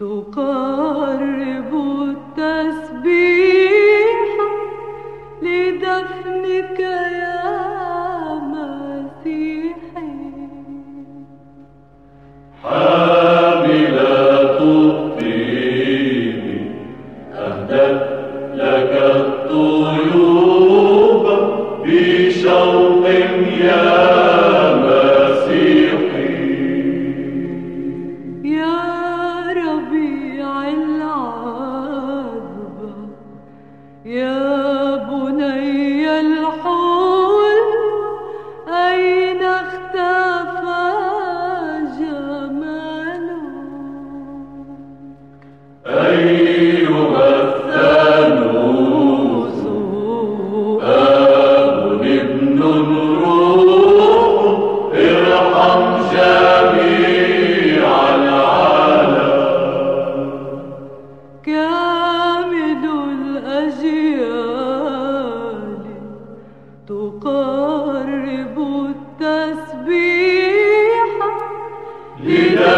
تقرب التسبيح لدفنك يا مسيحي. حاملة الطيب أهدت لك الطيوب بشوق يا يا بني الحول أين اختفى جمالك؟ أين تقرب التسبيح. لله